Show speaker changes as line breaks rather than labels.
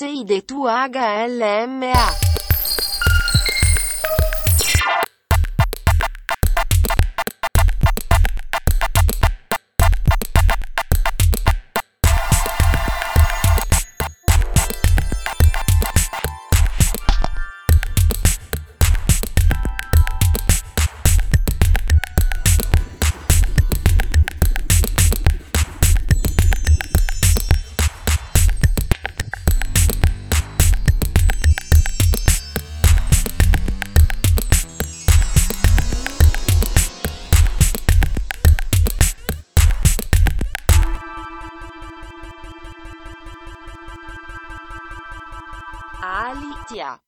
Seide tu HLMA. 阿里江